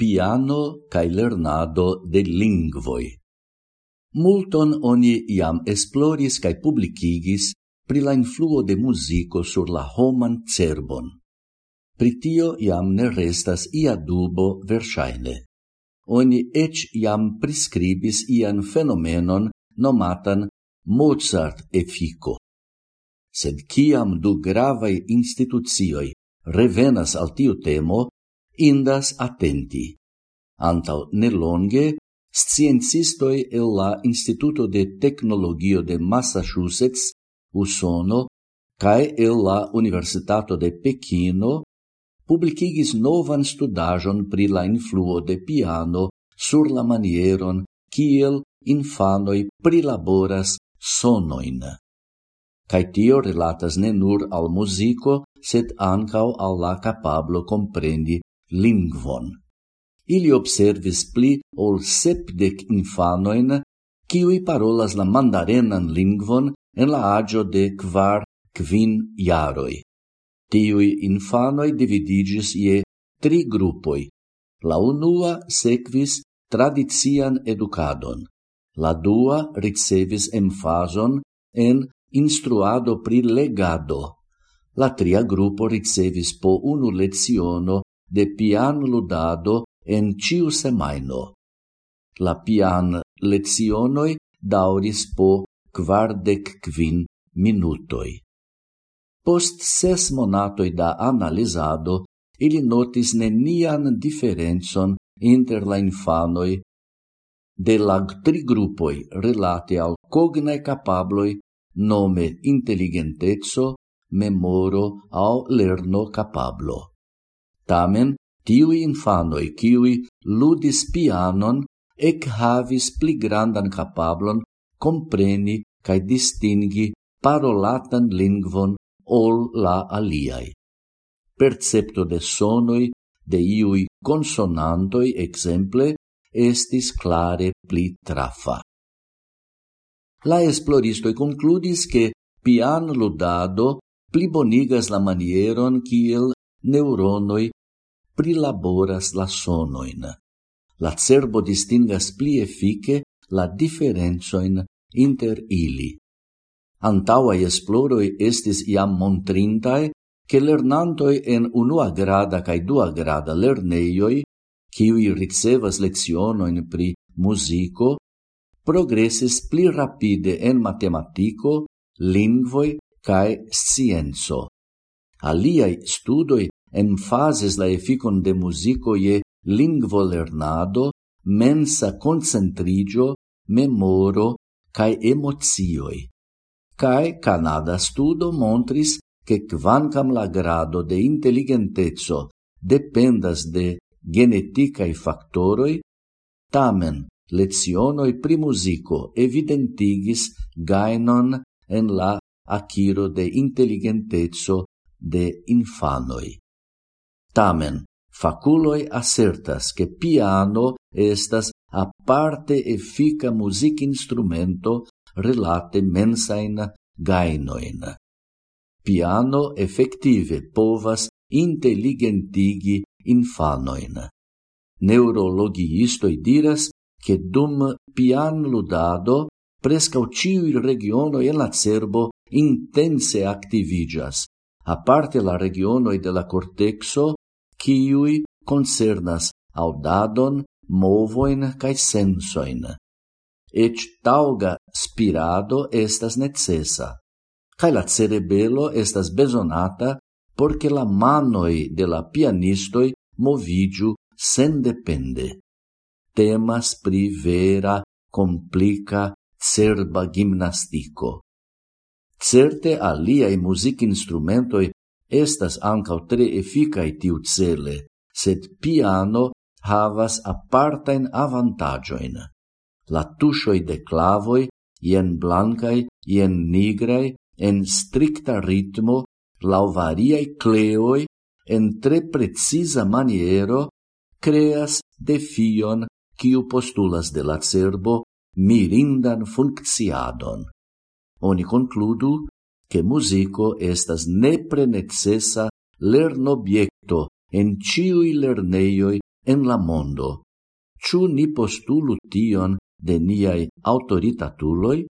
piano cae lernado de lingvoi. Multon oni iam esploris cae publicigis pri la influo de musico sur la homan cerbon. Pri tio iam ne restas ia dubo versaine. Oni ec iam prescribis ian fenomenon nomatan Mozart effico. Sed ciam du gravae institucioi revenas al tiu temo, indas attenti. Antau nelonge, sciencistoi el la Instituto de Tecnologio de Massachusetts, Usono, cae el la Universitato de Pechino, publicigis novan studajon pri la influo de piano sur la manieron kiel infanoi prilaboras sonoin. Cai tio relatas ne nur al musico, sed ancau al la capablo comprendi lingvon. Ili observis pli ol sepdec infanoin, kiui parolas la mandarenan lingvon en la agio de kvar kvin jaroj. Tiui infanoi dividigis je tri grupoi. La unua sekvis tradician educadon. La dua ricevis emfazon en instruado pri legado. La tria grupo ricevis po unu leziono de pian ludado en ciu semaino. La pian lezionoi dauris po quardec quin minutoi. Post ses monatoi da analizado, ili notis nenian diferenzon inter la infanoi de la tri grupoi relate al cognae capabloi nome intelligentezzo, memoro au lerno capablo. Tamen, tiui infanoi kiui ludis pianon ec havis pli grandan capablon compreni cae distingi parolatan lingvon ol la aliai. Percepto de sonoi de iui consonantoi exemple estis clare pli trafa. La esploristoi concludis che pian ludado plibonigas la manieron kiel neuronoi prilaboras la sonoin. La cerbo distingas pli efike la diferencoin inter ili. Antauai esploroi estis iam montrintai che lernantoi en unua grada cae dua grada lerneioi, ciui ricevas lezionoin pri musico, progressis pli rapide en matematico, lingvoi cae scienzo. Aliai studoi emfasis la efficon de musico ie lingvo lernado, mensa concentrigio, memoro, cae emozioi. Cae Canada studo montris che quancam la grado de intelligentezzo dependas de geneticae factoroi, tamen lezionoi pri musico evidentigis gainon en la aciro de intelligentezzo de infanoi. Tamen, faculoi assertas che piano estas aparte effica music instrumento relate mensain gainoin. Piano effective povas intelligentigi infanoin. Neurologiistoi diras che dum pian ludado prescau ciui regionoi en la cerbo intense activigas, aparte la regionoi de la cortexo kiui concernas audadon, movoin cae sensoin. Ec tauga spirado estas necessa, cae la cerebelo estas besonata porque la manoi de la pianistoi movigiu sen depende. Temas pri vera, complica, cerba gimnastico. Certe aliai music instrumentoi Estas ancau tre efficae tiu cele, sed piano havas apartain avantagioin. La tushoi de clavoi, ien blancai, ien nigrai, en stricta ritmo, lau variai cleoi, en tre precisa maniero, creas defion quiu postulas de la cerbo mirindan funcciadon. Oni concludu che musico estas nepre necessa lernobiecto en ciui lerneioi en la mondo. Ciu ni postulu tion de niai autoritatuloi?